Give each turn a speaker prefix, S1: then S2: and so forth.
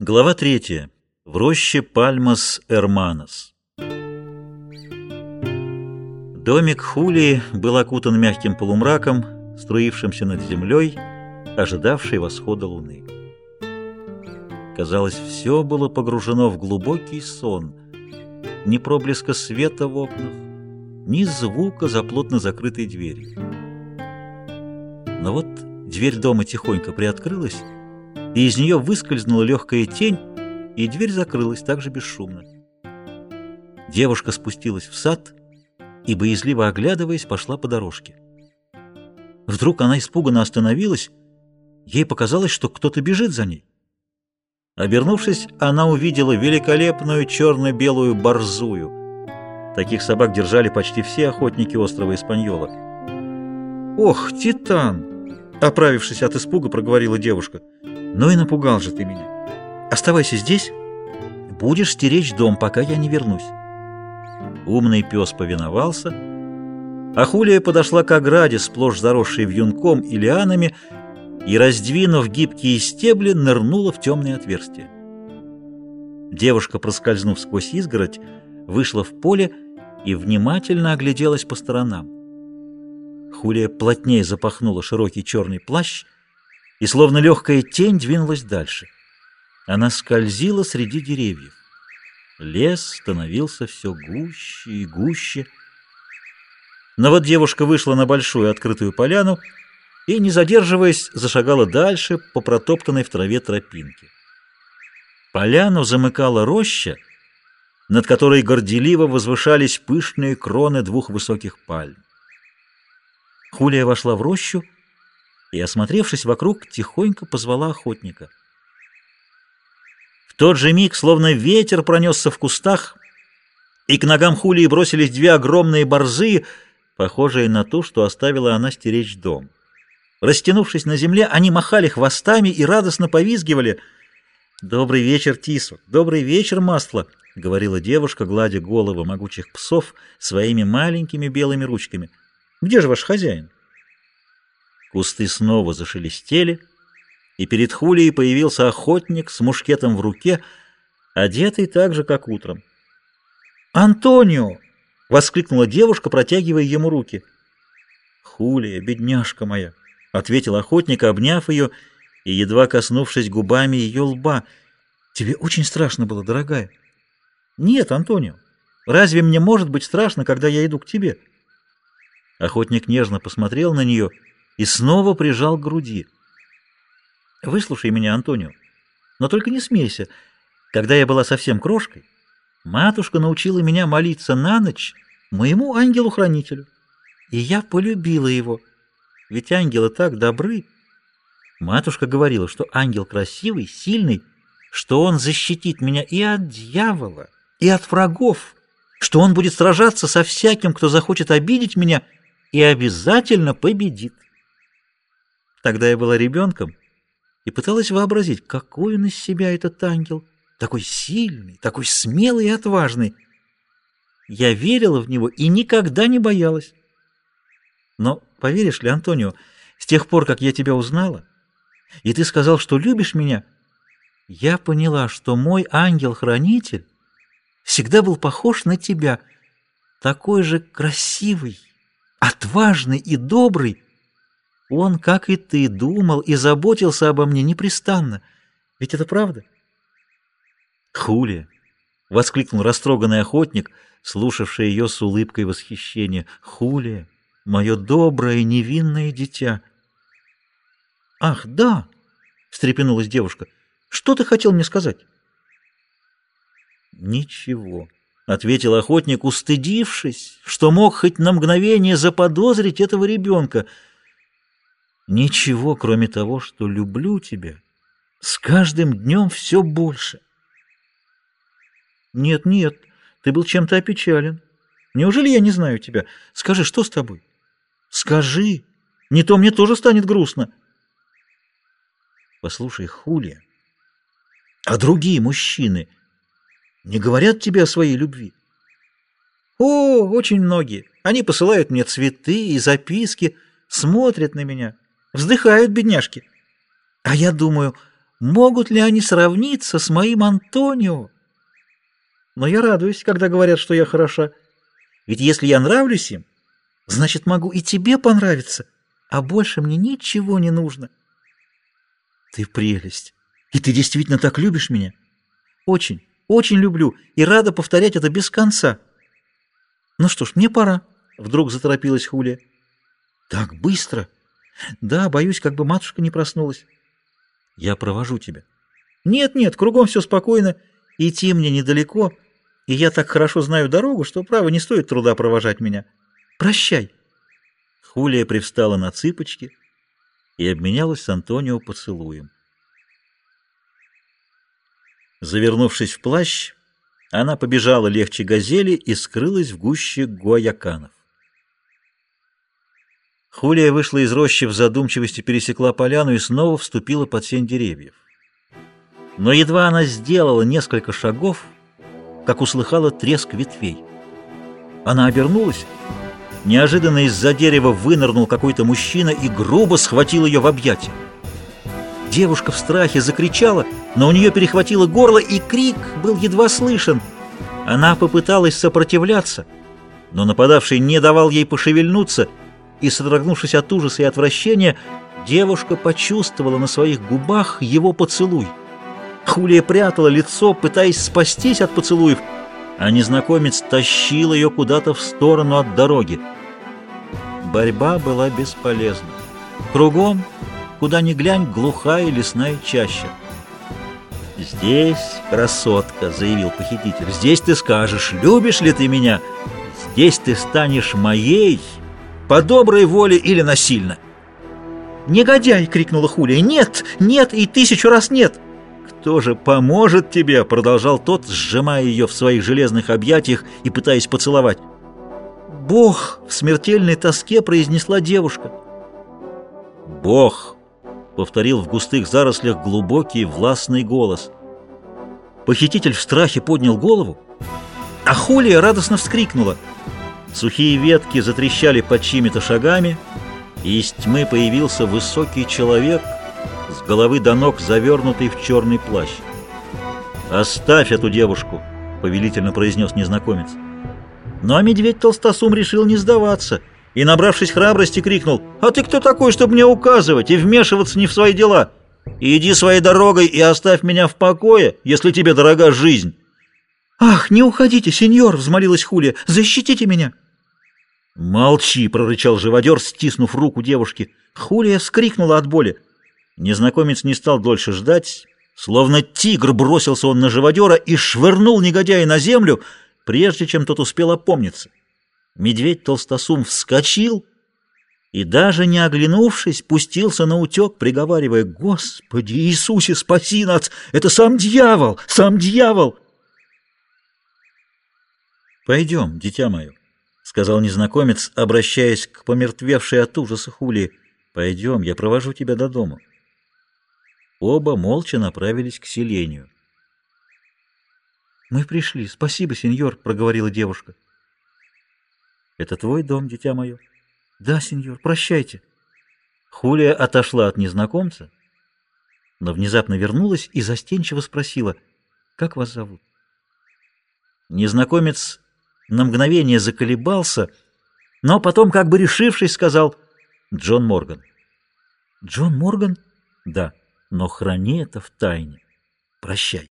S1: Глава третья. В роще Пальмас Эрманос. Домик Хулии был окутан мягким полумраком, струившимся над землей, ожидавшей восхода луны. Казалось, все было погружено в глубокий сон. Ни проблеска света в окнах, ни звука за плотно закрытой дверью. Но вот дверь дома тихонько приоткрылась, и из нее выскользнула легкая тень, и дверь закрылась так же бесшумно. Девушка спустилась в сад и, боязливо оглядываясь, пошла по дорожке. Вдруг она испуганно остановилась, ей показалось, что кто-то бежит за ней. Обернувшись, она увидела великолепную черно-белую борзую. Таких собак держали почти все охотники острова Испаньола. «Ох, Титан!» Оправившись от испуга, проговорила девушка. «Ну и напугал же ты меня. Оставайся здесь, будешь стеречь дом, пока я не вернусь». Умный пес повиновался, а Хулия подошла к ограде, сплошь заросшей вьюнком и лианами, и, раздвинув гибкие стебли, нырнула в темное отверстие. Девушка, проскользнув сквозь изгородь, вышла в поле и внимательно огляделась по сторонам. Хулия плотнее запахнула широкий черный плащ и, словно легкая тень, двинулась дальше. Она скользила среди деревьев. Лес становился все гуще и гуще. Но вот девушка вышла на большую открытую поляну и, не задерживаясь, зашагала дальше по протоптанной в траве тропинке. Поляну замыкала роща, над которой горделиво возвышались пышные кроны двух высоких пальм. Хулия вошла в рощу и, осмотревшись вокруг, тихонько позвала охотника. В тот же миг, словно ветер пронесся в кустах, и к ногам Хулии бросились две огромные борзы, похожие на ту, что оставила она стеречь дом. Растянувшись на земле, они махали хвостами и радостно повизгивали. «Добрый вечер, Тису! Добрый вечер, Масло!» — говорила девушка, гладя головы могучих псов своими маленькими белыми ручками — где же ваш хозяин? Кусты снова зашелестели, и перед Хулией появился охотник с мушкетом в руке, одетый так же, как утром. «Антонио!» — воскликнула девушка, протягивая ему руки. «Хулия, бедняжка моя!» — ответил охотник, обняв ее и едва коснувшись губами ее лба. «Тебе очень страшно было, дорогая?» «Нет, Антонио, разве мне может быть страшно, когда я иду к тебе?» Охотник нежно посмотрел на нее и снова прижал к груди. «Выслушай меня, Антонио, но только не смейся. Когда я была совсем крошкой, матушка научила меня молиться на ночь моему ангелу-хранителю, и я полюбила его, ведь ангелы так добры. Матушка говорила, что ангел красивый, сильный, что он защитит меня и от дьявола, и от врагов, что он будет сражаться со всяким, кто захочет обидеть меня — и обязательно победит. Тогда я была ребенком и пыталась вообразить, какой он из себя этот ангел, такой сильный, такой смелый и отважный. Я верила в него и никогда не боялась. Но, поверишь ли, Антонио, с тех пор, как я тебя узнала, и ты сказал, что любишь меня, я поняла, что мой ангел-хранитель всегда был похож на тебя, такой же красивый, отважный и добрый. Он, как и ты, думал и заботился обо мне непрестанно. Ведь это правда? Хулия! — воскликнул растроганный охотник, слушавший ее с улыбкой восхищения. Хулия, мое доброе невинное дитя! Ах, да! — встрепенулась девушка. Что ты хотел мне сказать? Ничего. — ответил охотник, устыдившись, что мог хоть на мгновение заподозрить этого ребенка. «Ничего, кроме того, что люблю тебя, с каждым днем все больше». «Нет, нет, ты был чем-то опечален. Неужели я не знаю тебя? Скажи, что с тобой? Скажи, не то мне тоже станет грустно». «Послушай, Хулия, а другие мужчины...» не говорят тебе о своей любви? О, очень многие. Они посылают мне цветы и записки, смотрят на меня, вздыхают бедняжки. А я думаю, Могут ли они сравниться с моим Антонио? Но я радуюсь, когда говорят, что я хороша. Ведь если я нравлюсь им, значит, могу и тебе понравиться, а больше мне ничего не нужно. Ты прелесть. И ты действительно так любишь меня? Очень, очень люблю и рада повторять это без конца. Ну что ж, мне пора. Вдруг заторопилась Хулия. Так быстро? Да, боюсь, как бы матушка не проснулась. Я провожу тебя. Нет, нет, кругом все спокойно. Идти мне недалеко, и я так хорошо знаю дорогу, что, право, не стоит труда провожать меня. Прощай. Хулия привстала на цыпочки и обменялась с Антонио поцелуем. Завернувшись в плащ, она побежала легче газели и скрылась в гуще гуаяканов. Хулия вышла из рощи в задумчивости, пересекла поляну и снова вступила под сень деревьев. Но едва она сделала несколько шагов, как услыхала треск ветвей. Она обернулась. Неожиданно из-за дерева вынырнул какой-то мужчина и грубо схватил ее в объятия. Девушка в страхе закричала, но у нее перехватило горло, и крик был едва слышен. Она попыталась сопротивляться, но нападавший не давал ей пошевельнуться — и, содрогнувшись от ужаса и отвращения, девушка почувствовала на своих губах его поцелуй. Хулия прятала лицо, пытаясь спастись от поцелуев, а незнакомец тащил ее куда-то в сторону от дороги. Борьба была бесполезна. Кругом, куда ни глянь, глухая лесная чаща. «Здесь, красотка», — заявил похититель, — «здесь ты скажешь, любишь ли ты меня? Здесь ты станешь моей» по доброй воле или насильно. «Негодяй!» — крикнула Хулия. «Нет! Нет! И тысячу раз нет!» «Кто же поможет тебе?» — продолжал тот, сжимая ее в своих железных объятиях и пытаясь поцеловать. «Бог!» — в смертельной тоске произнесла девушка. «Бог!» — повторил в густых зарослях глубокий властный голос. Похититель в страхе поднял голову, а Хулия радостно вскрикнула — Сухие ветки затрещали под чьими-то шагами, и из тьмы появился высокий человек, с головы до ног завернутый в черный плащ. «Оставь эту девушку!» — повелительно произнес незнакомец. Но медведь Толстосум решил не сдаваться и, набравшись храбрости, крикнул «А ты кто такой, чтобы мне указывать и вмешиваться не в свои дела? Иди своей дорогой и оставь меня в покое, если тебе дорога жизнь!» «Ах, не уходите, сеньор!» — взмолилась Хулия. «Защитите меня!» «Молчи!» — прорычал живодер, стиснув руку девушки. Хулия вскрикнула от боли. Незнакомец не стал дольше ждать. Словно тигр бросился он на живодера и швырнул негодяя на землю, прежде чем тот успел опомниться. Медведь Толстосум вскочил и, даже не оглянувшись, пустился на утек, приговаривая «Господи Иисусе, спаси нас! Это сам дьявол! Сам дьявол!» «Пойдем, дитя мое!» — сказал незнакомец, обращаясь к помертвевшей от ужаса Хули. «Пойдем, я провожу тебя до дома». Оба молча направились к селению. «Мы пришли. Спасибо, сеньор», — проговорила девушка. «Это твой дом, дитя мое?» «Да, сеньор, прощайте». Хулия отошла от незнакомца, но внезапно вернулась и застенчиво спросила, «Как вас зовут?» Незнакомец на мгновение заколебался, но потом, как бы решившись, сказал «Джон Морган». «Джон Морган?» «Да, но храни это в тайне. Прощай».